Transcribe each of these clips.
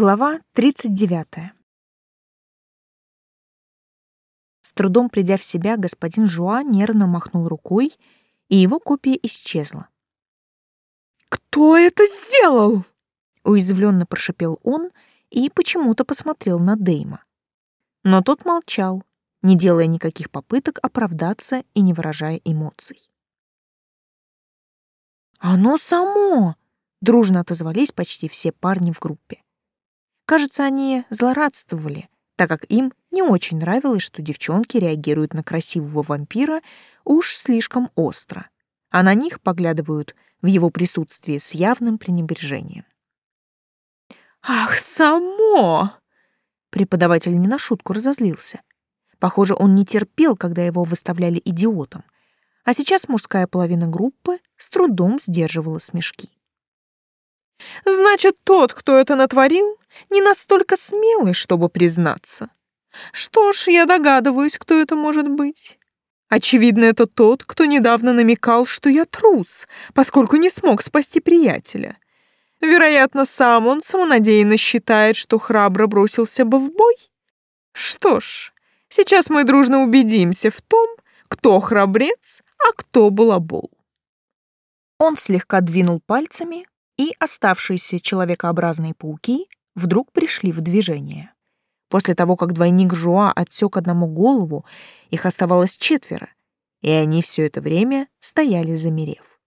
Глава 39. С трудом придя в себя, господин Жуа нервно махнул рукой, и его копия исчезла. «Кто это сделал?» — уязвленно прошипел он и почему-то посмотрел на Дейма. Но тот молчал, не делая никаких попыток оправдаться и не выражая эмоций. «Оно само!» — дружно отозвались почти все парни в группе. Кажется, они злорадствовали, так как им не очень нравилось, что девчонки реагируют на красивого вампира уж слишком остро, а на них поглядывают в его присутствии с явным пренебрежением. «Ах, само!» Преподаватель не на шутку разозлился. Похоже, он не терпел, когда его выставляли идиотом, а сейчас мужская половина группы с трудом сдерживала смешки. Значит, тот, кто это натворил, не настолько смелый, чтобы признаться. Что ж, я догадываюсь, кто это может быть. Очевидно, это тот, кто недавно намекал, что я трус, поскольку не смог спасти приятеля. Вероятно, сам он самонадеянно считает, что храбро бросился бы в бой. Что ж, сейчас мы дружно убедимся в том, кто храбрец, а кто балабол. Он слегка двинул пальцами, и оставшиеся человекообразные пауки вдруг пришли в движение. После того, как двойник Жуа отсек одному голову, их оставалось четверо, и они все это время стояли замерев.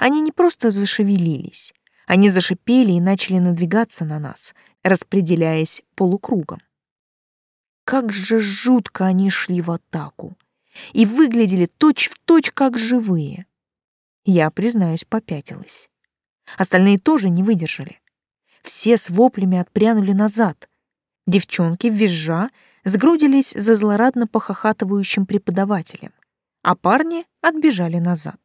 Они не просто зашевелились, они зашипели и начали надвигаться на нас, распределяясь полукругом. Как же жутко они шли в атаку и выглядели точь-в-точь точь как живые. Я, признаюсь, попятилась. Остальные тоже не выдержали. Все с воплями отпрянули назад. Девчонки, визжа, сгрудились за злорадно похохатывающим преподавателем, а парни отбежали назад.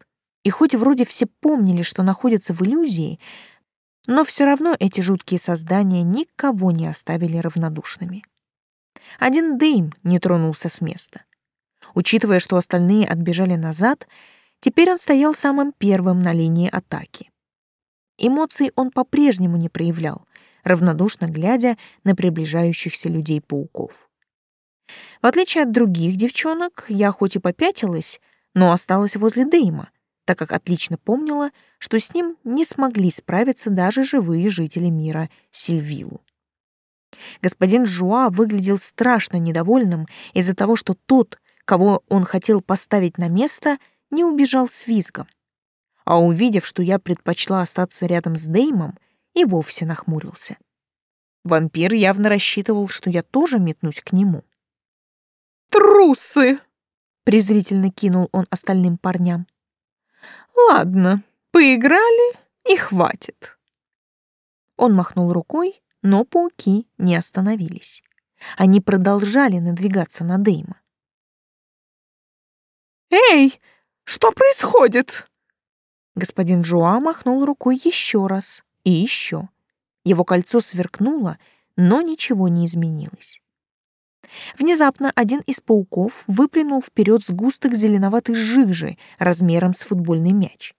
И хоть вроде все помнили, что находятся в иллюзии, но все равно эти жуткие создания никого не оставили равнодушными. Один Дейм не тронулся с места. Учитывая, что остальные отбежали назад, теперь он стоял самым первым на линии атаки. Эмоций он по-прежнему не проявлял, равнодушно глядя на приближающихся людей-пауков. В отличие от других девчонок, я хоть и попятилась, но осталась возле Дейма, так как отлично помнила, что с ним не смогли справиться даже живые жители мира Сильвилу. Господин Жуа выглядел страшно недовольным из-за того, что тот, кого он хотел поставить на место, не убежал с визгом а увидев, что я предпочла остаться рядом с Деймом, и вовсе нахмурился. Вампир явно рассчитывал, что я тоже метнусь к нему. «Трусы!» — презрительно кинул он остальным парням. «Ладно, поиграли и хватит». Он махнул рукой, но пауки не остановились. Они продолжали надвигаться на Дейма. «Эй, что происходит?» Господин Жуа махнул рукой еще раз и еще. Его кольцо сверкнуло, но ничего не изменилось. Внезапно один из пауков выплюнул вперед сгусток зеленоватой жижи размером с футбольный мяч.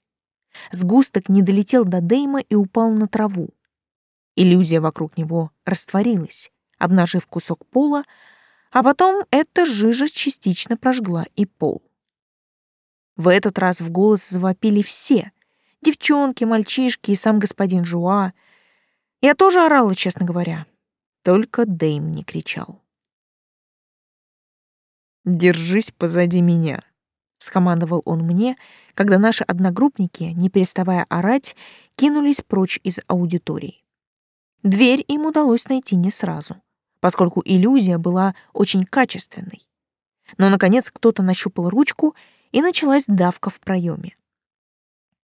Сгусток не долетел до Дейма и упал на траву. Иллюзия вокруг него растворилась, обнажив кусок пола, а потом эта жижа частично прожгла и пол. В этот раз в голос завопили все — девчонки, мальчишки и сам господин Жуа. Я тоже орала, честно говоря. Только Дэйм не кричал. «Держись позади меня», — скомандовал он мне, когда наши одногруппники, не переставая орать, кинулись прочь из аудитории. Дверь им удалось найти не сразу, поскольку иллюзия была очень качественной. Но, наконец, кто-то нащупал ручку — и началась давка в проеме.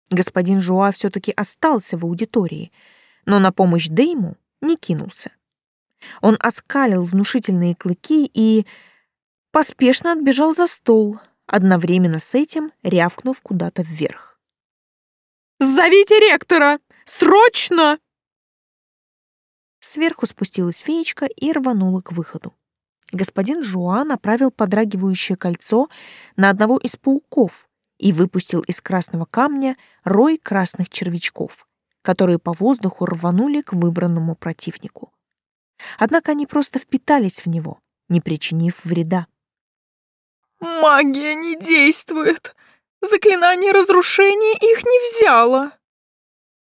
Господин Жуа все-таки остался в аудитории, но на помощь Дейму не кинулся. Он оскалил внушительные клыки и поспешно отбежал за стол, одновременно с этим рявкнув куда-то вверх. «Зовите ректора! Срочно!» Сверху спустилась феечка и рванула к выходу господин Жуа направил подрагивающее кольцо на одного из пауков и выпустил из красного камня рой красных червячков, которые по воздуху рванули к выбранному противнику. Однако они просто впитались в него, не причинив вреда. «Магия не действует! Заклинание разрушения их не взяло!»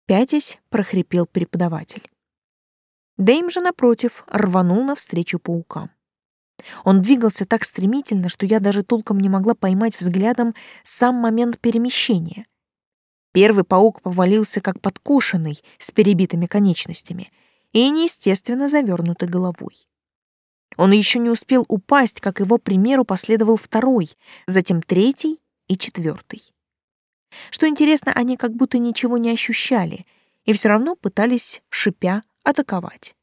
Пятясь, прохрипел преподаватель. Дэйм же, напротив, рванул навстречу паукам. Он двигался так стремительно, что я даже толком не могла поймать взглядом сам момент перемещения. Первый паук повалился как подкошенный, с перебитыми конечностями и неестественно завернутой головой. Он еще не успел упасть, как его примеру последовал второй, затем третий и четвертый. Что интересно, они как будто ничего не ощущали и все равно пытались, шипя, атаковать.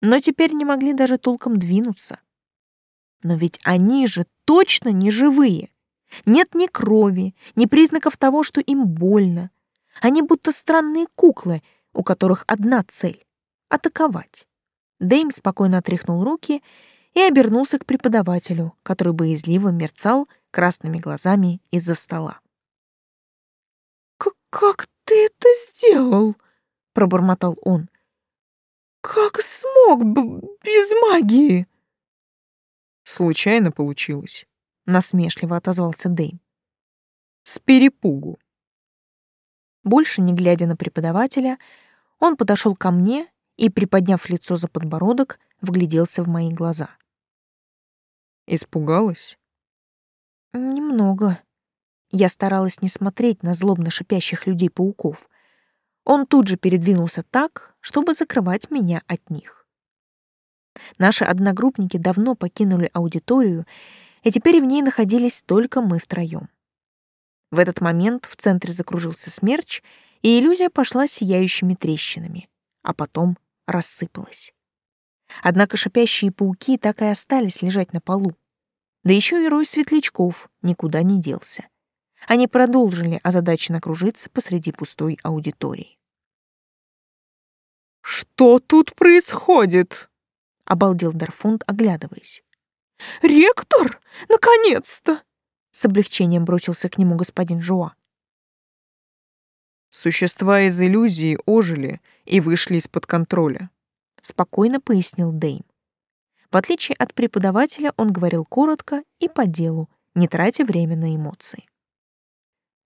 Но теперь не могли даже толком двинуться. Но ведь они же точно не живые. Нет ни крови, ни признаков того, что им больно. Они будто странные куклы, у которых одна цель — атаковать. Дэйм спокойно отряхнул руки и обернулся к преподавателю, который боязливо мерцал красными глазами из-за стола. «Как ты это сделал?» — пробормотал он. «Как смог без магии?» Случайно получилось, насмешливо отозвался Дэйм. С перепугу. Больше не глядя на преподавателя, он подошел ко мне и, приподняв лицо за подбородок, вгляделся в мои глаза. Испугалась? Немного. Я старалась не смотреть на злобно шипящих людей-пауков. Он тут же передвинулся так, чтобы закрывать меня от них. Наши одногруппники давно покинули аудиторию, и теперь в ней находились только мы втроем. В этот момент в центре закружился смерч, и иллюзия пошла сияющими трещинами, а потом рассыпалась. Однако шипящие пауки так и остались лежать на полу. Да еще и рой светлячков никуда не делся. Они продолжили озадаченно кружиться посреди пустой аудитории. «Что тут происходит?» — обалдел Дарфунд, оглядываясь. «Ректор? Наконец-то!» — с облегчением бросился к нему господин Жуа. «Существа из иллюзии ожили и вышли из-под контроля», — спокойно пояснил Дейм. В отличие от преподавателя, он говорил коротко и по делу, не тратя время на эмоции.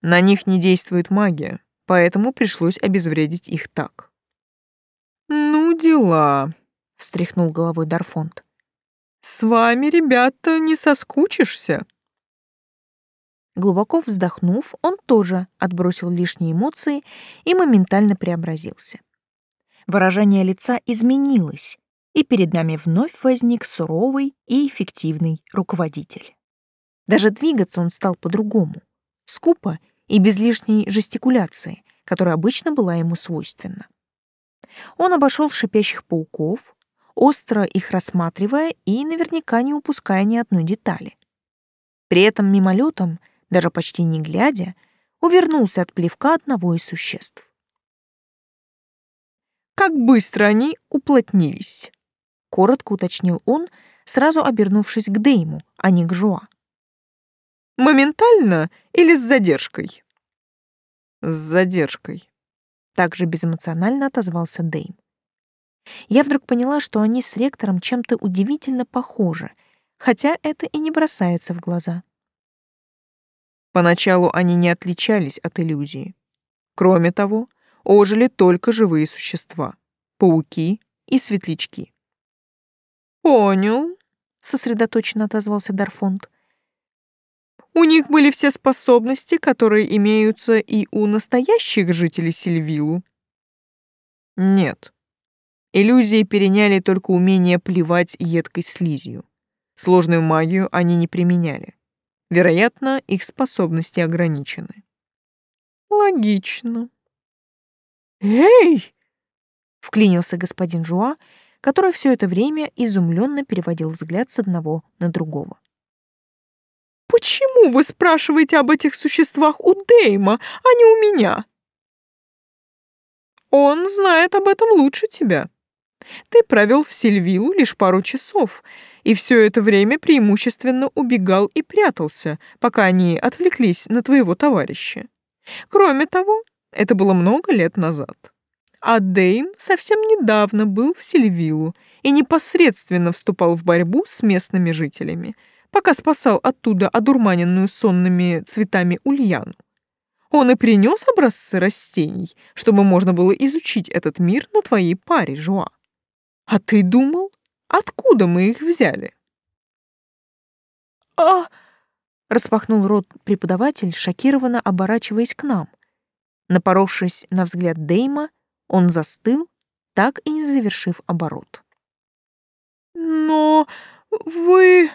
«На них не действует магия, поэтому пришлось обезвредить их так». «Ну, дела», встряхнул головой Дарфонт. С вами, ребята, не соскучишься. Глубоко вздохнув, он тоже отбросил лишние эмоции и моментально преобразился. Выражение лица изменилось, и перед нами вновь возник суровый и эффективный руководитель. Даже двигаться он стал по-другому, скупо и без лишней жестикуляции, которая обычно была ему свойственна. Он обошел шипящих пауков, остро их рассматривая и наверняка не упуская ни одной детали. При этом мимолетом, даже почти не глядя, увернулся от плевка одного из существ. «Как быстро они уплотнились!» — коротко уточнил он, сразу обернувшись к Дейму, а не к Жуа. «Моментально или с задержкой?» «С задержкой», — также безэмоционально отозвался Дейм я вдруг поняла, что они с ректором чем-то удивительно похожи, хотя это и не бросается в глаза. Поначалу они не отличались от иллюзии. Кроме того, ожили только живые существа — пауки и светлячки. «Понял», — сосредоточенно отозвался Дарфонд. «У них были все способности, которые имеются и у настоящих жителей Сильвилу?» «Нет», Иллюзии переняли только умение плевать едкой слизью. Сложную магию они не применяли. Вероятно, их способности ограничены. Логично. «Эй!» — вклинился господин Жуа, который все это время изумленно переводил взгляд с одного на другого. «Почему вы спрашиваете об этих существах у Дейма, а не у меня?» «Он знает об этом лучше тебя», ты провел в Сильвилу лишь пару часов, и все это время преимущественно убегал и прятался, пока они отвлеклись на твоего товарища. Кроме того, это было много лет назад. А Дейм совсем недавно был в Сильвилу и непосредственно вступал в борьбу с местными жителями, пока спасал оттуда одурманенную сонными цветами Ульяну. Он и принес образцы растений, чтобы можно было изучить этот мир на твоей паре, Жуа. А ты думал, откуда мы их взяли? А! Распахнул рот преподаватель, шокированно оборачиваясь к нам. Напоровшись на взгляд Дейма, он застыл, так и не завершив оборот. «Но вы...»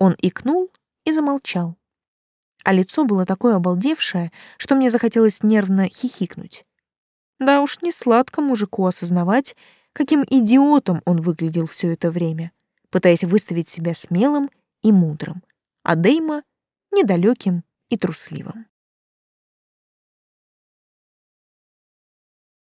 Он икнул и замолчал. А лицо было такое обалдевшее, что мне захотелось нервно хихикнуть. Да уж не сладко мужику осознавать, каким идиотом он выглядел все это время, пытаясь выставить себя смелым и мудрым, а Дейма — недалеким и трусливым.